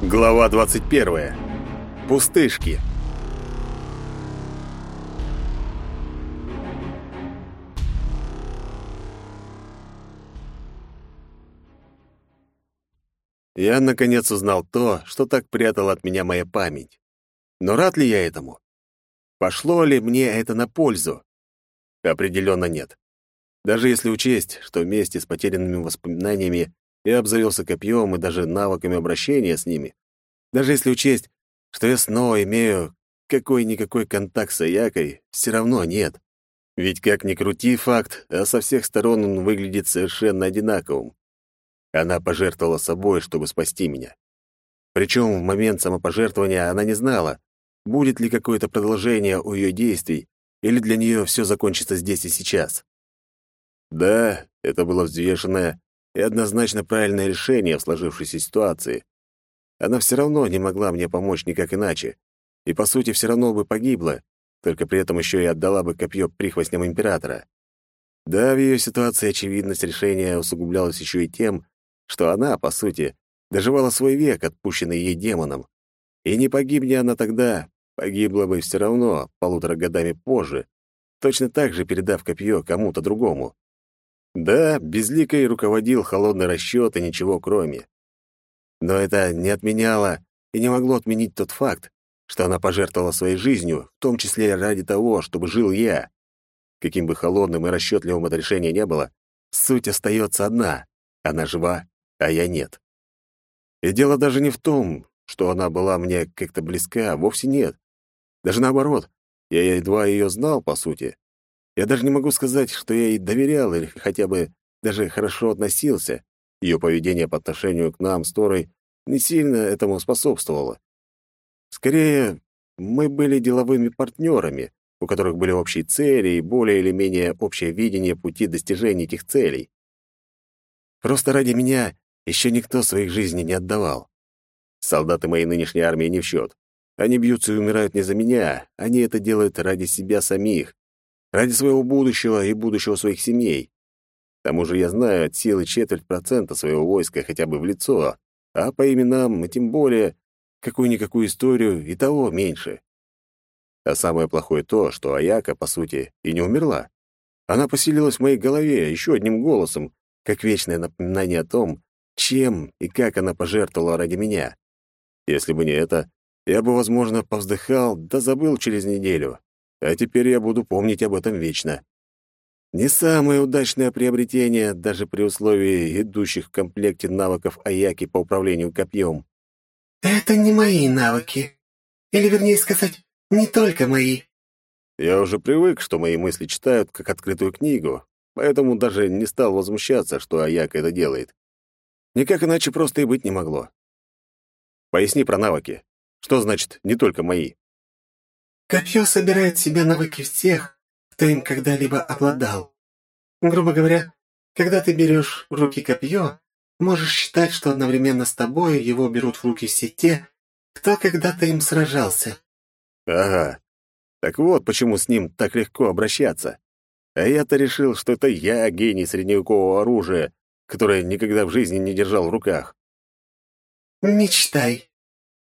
Глава 21. Пустышки. Я наконец узнал то, что так прятала от меня моя память. Но рад ли я этому? Пошло ли мне это на пользу? Определенно нет. Даже если учесть, что вместе с потерянными воспоминаниями я обзавелся копьем и даже навыками обращения с ними. Даже если учесть, что я снова имею какой-никакой контакт с Аякой, все равно нет. Ведь как ни крути факт, а со всех сторон он выглядит совершенно одинаковым. Она пожертвовала собой, чтобы спасти меня. Причем в момент самопожертвования она не знала, будет ли какое-то продолжение у ее действий, или для нее все закончится здесь и сейчас. Да, это было взвешенное и однозначно правильное решение в сложившейся ситуации. Она все равно не могла мне помочь никак иначе, и, по сути, все равно бы погибла, только при этом еще и отдала бы копье прихвостням императора. Да, в ее ситуации очевидность решения усугублялась еще и тем, что она, по сути, доживала свой век, отпущенный ей демоном. И не погибни она тогда, погибла бы все равно полутора годами позже, точно так же передав копье кому-то другому. Да, безликой руководил холодный расчет и ничего кроме. Но это не отменяло и не могло отменить тот факт, что она пожертвовала своей жизнью, в том числе ради того, чтобы жил я. Каким бы холодным и расчетливым это решение не было, суть остается одна — она жива, а я нет. И дело даже не в том, что она была мне как-то близка, вовсе нет. Даже наоборот, я едва ее знал, по сути. Я даже не могу сказать, что я ей доверял или хотя бы даже хорошо относился. Ее поведение по отношению к нам с Торой не сильно этому способствовало. Скорее, мы были деловыми партнерами, у которых были общие цели и более или менее общее видение пути достижения этих целей. Просто ради меня еще никто своих жизней не отдавал. Солдаты моей нынешней армии не в счет. Они бьются и умирают не за меня, они это делают ради себя самих, ради своего будущего и будущего своих семей. К тому же я знаю от силы четверть процента своего войска хотя бы в лицо, а по именам, и тем более, какую-никакую историю и того меньше. А самое плохое то, что Аяка, по сути, и не умерла. Она поселилась в моей голове еще одним голосом, как вечное напоминание о том, чем и как она пожертвовала ради меня. Если бы не это, я бы, возможно, повздыхал, да забыл через неделю, а теперь я буду помнить об этом вечно. Не самое удачное приобретение, даже при условии идущих в комплекте навыков Аяки по управлению копьем. «Это не мои навыки. Или, вернее сказать, не только мои». Я уже привык, что мои мысли читают как открытую книгу, поэтому даже не стал возмущаться, что Аяка это делает. Никак иначе просто и быть не могло. Поясни про навыки. Что значит «не только мои»? Копье собирает в себя навыки всех, кто им когда-либо обладал. Грубо говоря, когда ты берешь в руки копье, можешь считать, что одновременно с тобой его берут в руки все те, кто когда-то им сражался. Ага. Так вот, почему с ним так легко обращаться. А я-то решил, что это я гений средневекового оружия, которое никогда в жизни не держал в руках. Мечтай.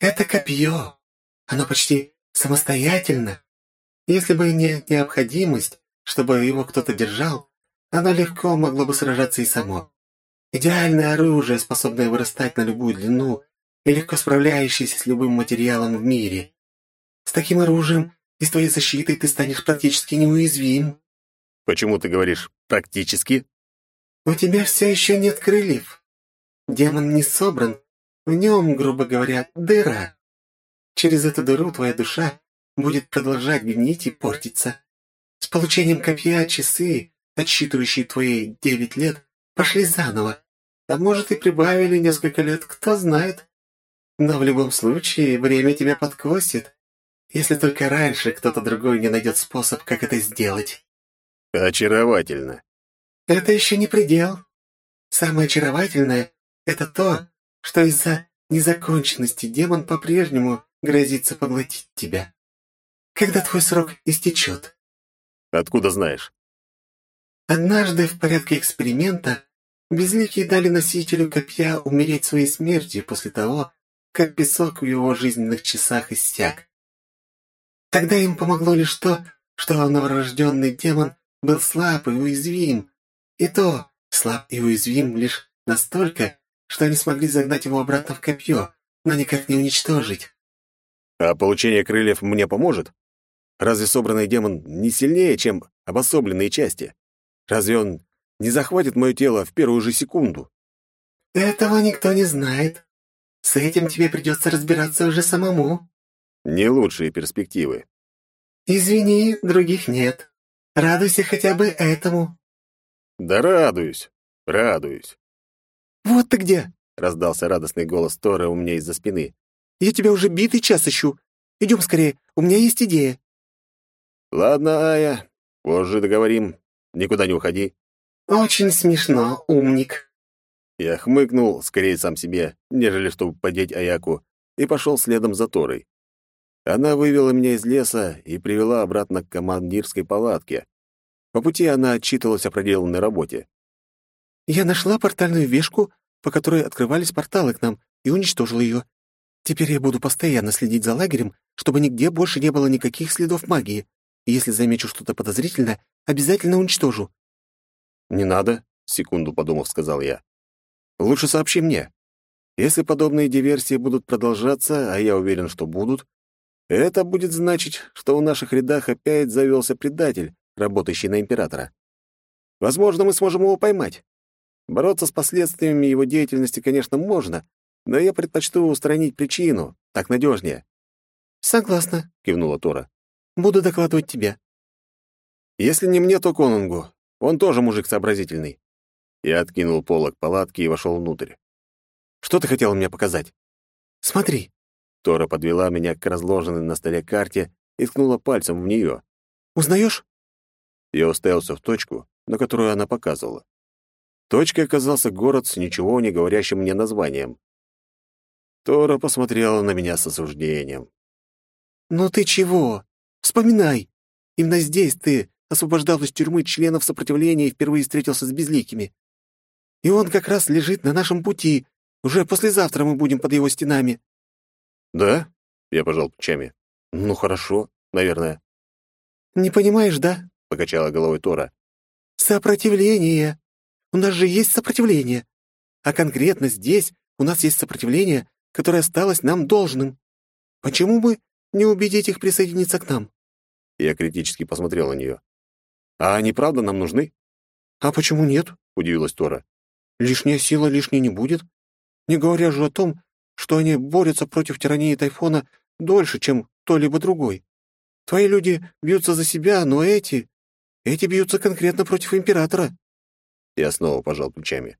Это копье. Оно почти самостоятельно. Если бы не необходимость, чтобы его кто-то держал, оно легко могло бы сражаться и само. Идеальное оружие, способное вырастать на любую длину и легко справляющееся с любым материалом в мире. С таким оружием и с твоей защитой ты станешь практически неуязвим. Почему ты говоришь «практически»? У тебя все еще нет крыльев. Демон не собран. В нем, грубо говоря, дыра. Через эту дыру твоя душа будет продолжать гнить и портиться. С получением копья часы, отсчитывающие твои девять лет, пошли заново. А может, и прибавили несколько лет, кто знает. Но в любом случае, время тебя подкосит, если только раньше кто-то другой не найдет способ, как это сделать. Очаровательно. Это еще не предел. Самое очаровательное — это то, что из-за незаконченности демон по-прежнему грозится поглотить тебя. Когда твой срок истечет? Откуда знаешь? Однажды в порядке эксперимента безликие дали носителю копья умереть своей смертью после того, как песок в его жизненных часах иссяк. Тогда им помогло лишь то, что новорожденный демон был слаб и уязвим. И то слаб и уязвим лишь настолько, что они смогли загнать его обратно в копье, но никак не уничтожить. А получение крыльев мне поможет? Разве собранный демон не сильнее, чем обособленные части? Разве он не захватит мое тело в первую же секунду? Этого никто не знает. С этим тебе придется разбираться уже самому. Не лучшие перспективы. Извини, других нет. Радуйся хотя бы этому. Да радуюсь, радуюсь. Вот ты где! Раздался радостный голос Тора у меня из-за спины. Я тебя уже битый час ищу. Идем скорее, у меня есть идея. Ладно, Ая, позже договорим. Никуда не уходи. Очень смешно, умник. Я хмыкнул, скорее сам себе, нежели чтобы подеть Аяку, и пошел следом за Торой. Она вывела меня из леса и привела обратно к командирской палатке. По пути она отчитывалась о проделанной работе. «Я нашла портальную вешку, по которой открывались порталы к нам, и уничтожила ее. Теперь я буду постоянно следить за лагерем, чтобы нигде больше не было никаких следов магии. И если замечу что-то подозрительное, обязательно уничтожу». «Не надо», — секунду подумав, сказал я. «Лучше сообщи мне. Если подобные диверсии будут продолжаться, а я уверен, что будут, это будет значить, что в наших рядах опять завелся предатель, работающий на императора. Возможно, мы сможем его поймать. Бороться с последствиями его деятельности, конечно, можно, но я предпочту устранить причину, так надежнее. «Согласна», — кивнула Тора. «Буду докладывать тебе». «Если не мне, то Конунгу. Он тоже мужик сообразительный». Я откинул полок палатки и вошел внутрь. «Что ты хотела мне показать?» «Смотри». Тора подвела меня к разложенной на столе карте и ткнула пальцем в нее. «Узнаешь?» Я уставился в точку, на которую она показывала. Точкой оказался город с ничего не говорящим мне названием. Тора посмотрела на меня с осуждением. «Ну ты чего? Вспоминай! Именно здесь ты освобождал из тюрьмы членов сопротивления и впервые встретился с безликими. И он как раз лежит на нашем пути. Уже послезавтра мы будем под его стенами». «Да?» — я пожал плечами. «Ну, хорошо, наверное». «Не понимаешь, да?» — покачала головой Тора. «Сопротивление. У нас же есть сопротивление. А конкретно здесь у нас есть сопротивление, которое осталось нам должным. Почему бы не убедить их присоединиться к нам?» Я критически посмотрел на нее. «А они правда нам нужны?» «А почему нет?» — удивилась Тора. «Лишняя сила лишней не будет. Не говоря же о том, что они борются против тирании Тайфона дольше, чем кто-либо другой. Твои люди бьются за себя, но эти... Эти бьются конкретно против Императора». Я снова пожал плечами.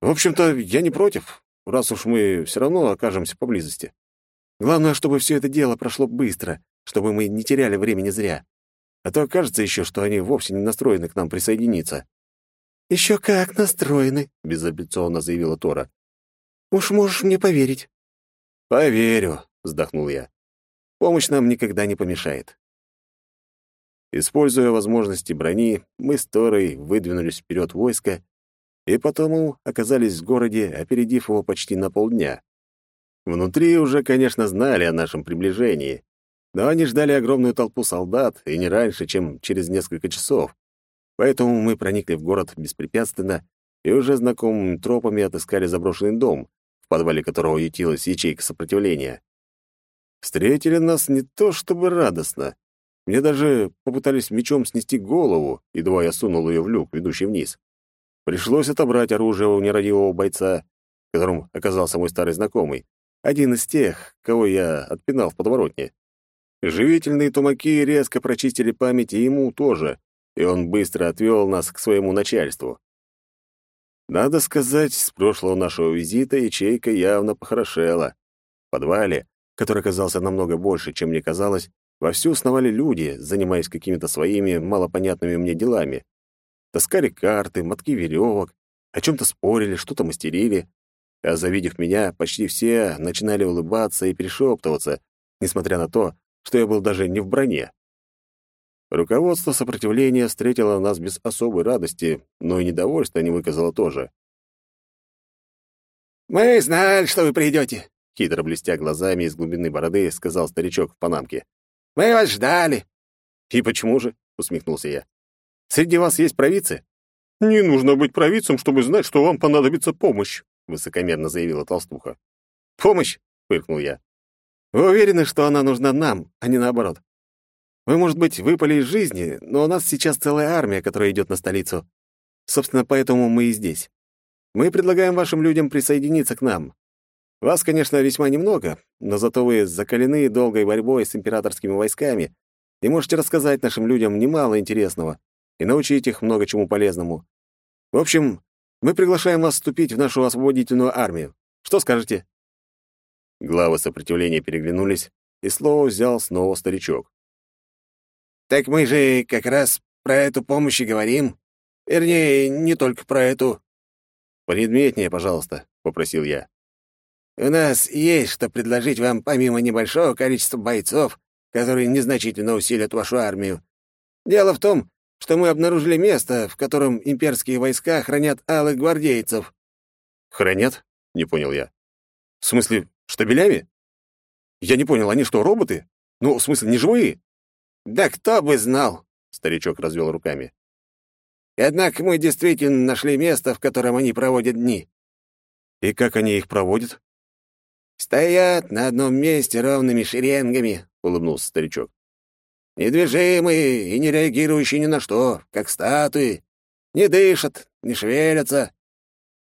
«В общем-то, я не против, раз уж мы все равно окажемся поблизости. Главное, чтобы все это дело прошло быстро, чтобы мы не теряли времени зря. А то окажется еще, что они вовсе не настроены к нам присоединиться». «Еще как настроены», — безапелляционно заявила Тора. «Уж можешь мне поверить». «Поверю», — вздохнул я. «Помощь нам никогда не помешает». Используя возможности брони, мы с Торой выдвинулись вперед войска и потому оказались в городе, опередив его почти на полдня. Внутри уже, конечно, знали о нашем приближении, но они ждали огромную толпу солдат и не раньше, чем через несколько часов. Поэтому мы проникли в город беспрепятственно и уже знакомыми тропами отыскали заброшенный дом, в подвале которого ютилась ячейка сопротивления. Встретили нас не то чтобы радостно. Мне даже попытались мечом снести голову, едва я сунул ее в люк, ведущий вниз. Пришлось отобрать оружие у нерадивого бойца, которым оказался мой старый знакомый, один из тех, кого я отпинал в подворотне. Живительные тумаки резко прочистили память и ему тоже, и он быстро отвел нас к своему начальству. Надо сказать, с прошлого нашего визита ячейка явно похорошела. В подвале, который оказался намного больше, чем мне казалось, вовсю сновали люди, занимаясь какими-то своими малопонятными мне делами. Таскали карты, мотки веревок, о чем-то спорили, что-то мастерили. А завидев меня, почти все начинали улыбаться и перешептываться, несмотря на то, что я был даже не в броне. Руководство сопротивления встретило нас без особой радости, но и недовольства не выказало тоже. «Мы знали, что вы придете. — хитро блестя глазами из глубины бороды, сказал старичок в панамке. «Мы вас ждали!» «И почему же?» — усмехнулся я. «Среди вас есть провидцы?» «Не нужно быть провидцем, чтобы знать, что вам понадобится помощь», — высокомерно заявила толстуха. «Помощь?» — фыркнул я. «Вы уверены, что она нужна нам, а не наоборот? Вы, может быть, выпали из жизни, но у нас сейчас целая армия, которая идет на столицу. Собственно, поэтому мы и здесь. Мы предлагаем вашим людям присоединиться к нам. Вас, конечно, весьма немного, но зато вы закалены долгой борьбой с императорскими войсками и можете рассказать нашим людям немало интересного и научить их много чему полезному. В общем, мы приглашаем вас вступить в нашу освободительную армию. Что скажете?» Главы сопротивления переглянулись, и слово взял снова старичок. «Так мы же как раз про эту помощь и говорим. Вернее, не только про эту». «Предметнее, пожалуйста», — попросил я. «У нас есть что предложить вам помимо небольшого количества бойцов, которые незначительно усилят вашу армию. Дело в том, что мы обнаружили место, в котором имперские войска хранят алых гвардейцев». «Хранят?» — не понял я. «В смысле, штабелями? Я не понял, они что, роботы? Ну, в смысле, не живые?» «Да кто бы знал!» — старичок развел руками. «Однако мы действительно нашли место, в котором они проводят дни». «И как они их проводят?» «Стоят на одном месте ровными шеренгами», — улыбнулся старичок. Недвижимые и не реагирующие ни на что, как статуи. Не дышат, не шевелятся».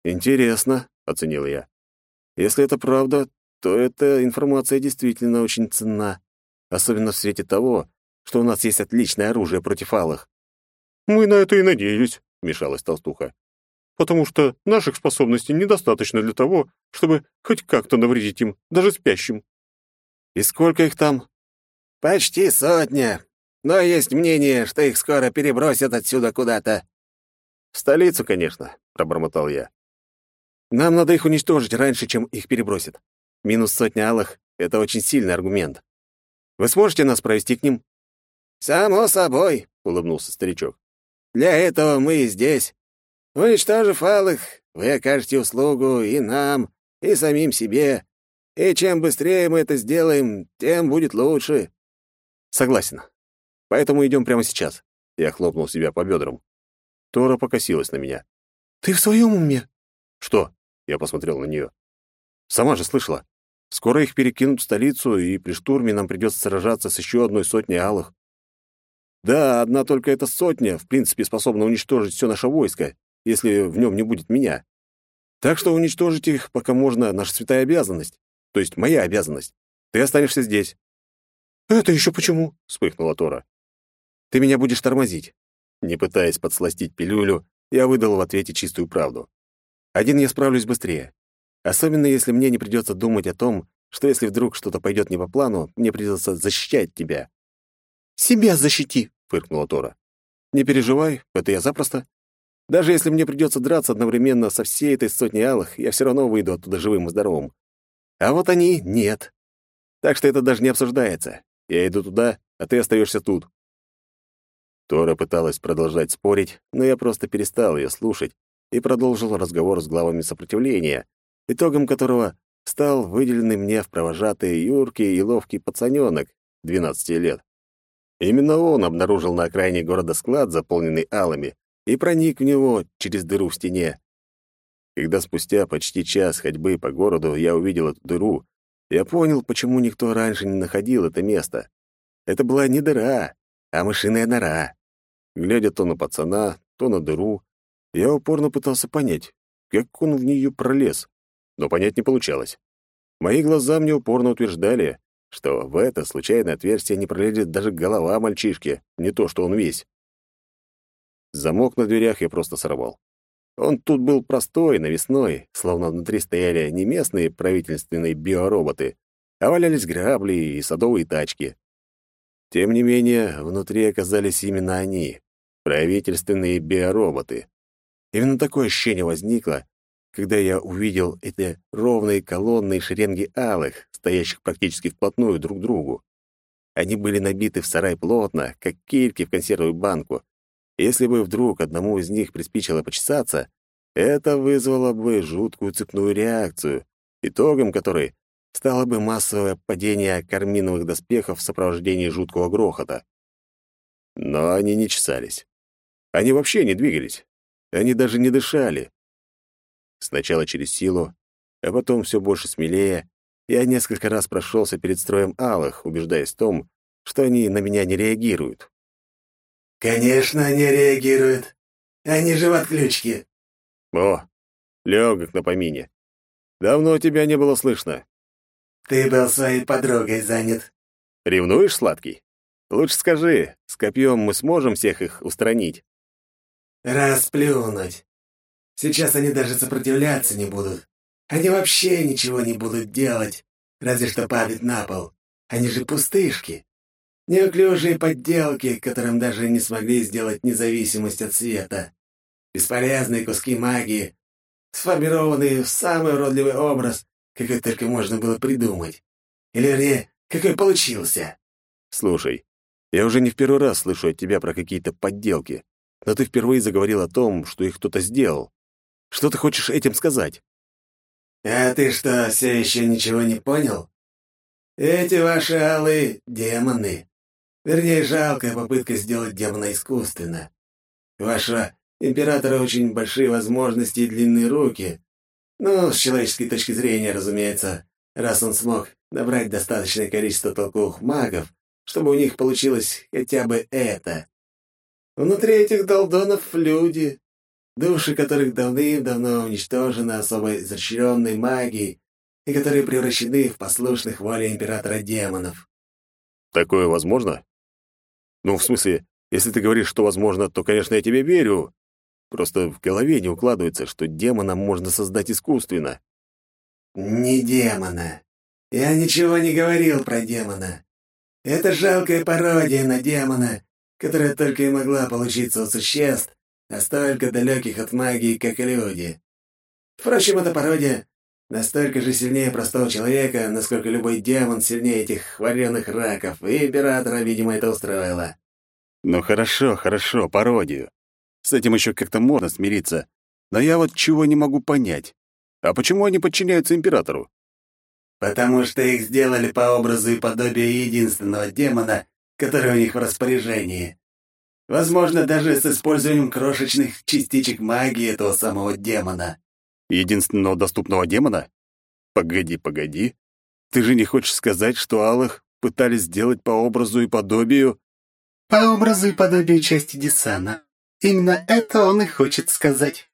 «Интересно», — оценил я. «Если это правда, то эта информация действительно очень ценна, особенно в свете того, что у нас есть отличное оружие против алых». «Мы на это и надеялись», — вмешалась толстуха. «Потому что наших способностей недостаточно для того, чтобы хоть как-то навредить им, даже спящим». «И сколько их там?» «Почти сотня. Но есть мнение, что их скоро перебросят отсюда куда-то». «В столицу, конечно», — пробормотал я. «Нам надо их уничтожить раньше, чем их перебросят. Минус сотня алых — это очень сильный аргумент. Вы сможете нас провести к ним?» «Само собой», — улыбнулся старичок. «Для этого мы и здесь. Уничтожив алых, вы окажете услугу и нам, и самим себе. И чем быстрее мы это сделаем, тем будет лучше. Согласен. Поэтому идем прямо сейчас. Я хлопнул себя по бедрам. Тора покосилась на меня. Ты в своем уме? Что? Я посмотрел на нее. Сама же слышала. Скоро их перекинут в столицу, и при штурме нам придется сражаться с еще одной сотней алых. Да, одна только эта сотня, в принципе, способна уничтожить все наше войско, если в нем не будет меня. Так что уничтожить их, пока можно, наша святая обязанность. То есть моя обязанность. Ты останешься здесь. «Это еще почему?» — вспыхнула Тора. «Ты меня будешь тормозить». Не пытаясь подсластить пилюлю, я выдал в ответе чистую правду. Один я справлюсь быстрее. Особенно если мне не придется думать о том, что если вдруг что-то пойдет не по плану, мне придется защищать тебя. «Себя защити!» — фыркнула Тора. «Не переживай, это я запросто. Даже если мне придется драться одновременно со всей этой сотней алых, я все равно выйду оттуда живым и здоровым. А вот они — нет. Так что это даже не обсуждается. Я иду туда, а ты остаешься тут». Тора пыталась продолжать спорить, но я просто перестал ее слушать и продолжил разговор с главами сопротивления, итогом которого стал выделенный мне в провожатые юркий и ловкий пацанёнок 12 лет. Именно он обнаружил на окраине города склад, заполненный алами, и проник в него через дыру в стене. Когда спустя почти час ходьбы по городу я увидел эту дыру, я понял, почему никто раньше не находил это место. Это была не дыра, а мышиная нора. Глядя то на пацана, то на дыру, я упорно пытался понять, как он в нее пролез, но понять не получалось. Мои глаза мне упорно утверждали, что в это случайное отверстие не пролезет даже голова мальчишки, не то что он весь. Замок на дверях я просто сорвал. Он тут был простой, навесной, словно внутри стояли не местные правительственные биороботы, а валялись грабли и садовые тачки. Тем не менее, внутри оказались именно они, правительственные биороботы. Именно такое ощущение возникло, когда я увидел эти ровные колонны и шеренги алых, стоящих практически вплотную друг к другу. Они были набиты в сарай плотно, как кильки в консервную банку, если бы вдруг одному из них приспичило почесаться, это вызвало бы жуткую цепную реакцию, итогом которой стало бы массовое падение карминовых доспехов в сопровождении жуткого грохота. Но они не чесались. Они вообще не двигались. Они даже не дышали. Сначала через силу, а потом все больше смелее, я несколько раз прошелся перед строем алых, убеждаясь в том, что они на меня не реагируют. «Конечно, они реагируют. Они же в отключке». «О, легок на помине. Давно тебя не было слышно». «Ты был своей подругой занят». «Ревнуешь, сладкий? Лучше скажи, с копьем мы сможем всех их устранить?» «Расплюнуть. Сейчас они даже сопротивляться не будут. Они вообще ничего не будут делать, разве что падать на пол. Они же пустышки. Неуклюжие подделки, которым даже не смогли сделать независимость от света. Бесполезные куски магии, сформированные в самый уродливый образ, какой только можно было придумать. Или, вернее, какой получился. Слушай, я уже не в первый раз слышу от тебя про какие-то подделки, но ты впервые заговорил о том, что их кто-то сделал. Что ты хочешь этим сказать? А ты что, все еще ничего не понял? Эти ваши алые — демоны. Вернее, жалкая попытка сделать демона искусственно. Вашего императора очень большие возможности и длинные руки. Ну, с человеческой точки зрения, разумеется, раз он смог набрать достаточное количество толковых магов, чтобы у них получилось хотя бы это. Внутри этих долдонов люди, души которых давным-давно уничтожены особой изощренной магией и которые превращены в послушных воле императора демонов. Такое возможно? Ну, в смысле, если ты говоришь, что возможно, то, конечно, я тебе верю. Просто в голове не укладывается, что демона можно создать искусственно. Не демона. Я ничего не говорил про демона. Это жалкая пародия на демона, которая только и могла получиться у существ, настолько далеких от магии, как и люди. Впрочем, эта пародия настолько же сильнее простого человека, насколько любой демон сильнее этих хваленых раков, и императора, видимо, это устроило. Ну хорошо, хорошо, пародию. С этим еще как-то можно смириться. Но я вот чего не могу понять. А почему они подчиняются императору? Потому что их сделали по образу и подобию единственного демона, который у них в распоряжении. Возможно, даже с использованием крошечных частичек магии этого самого демона единственного доступного демона? Погоди, погоди. Ты же не хочешь сказать, что Алых пытались сделать по образу и подобию... По образу и подобию части Десана. Именно это он и хочет сказать.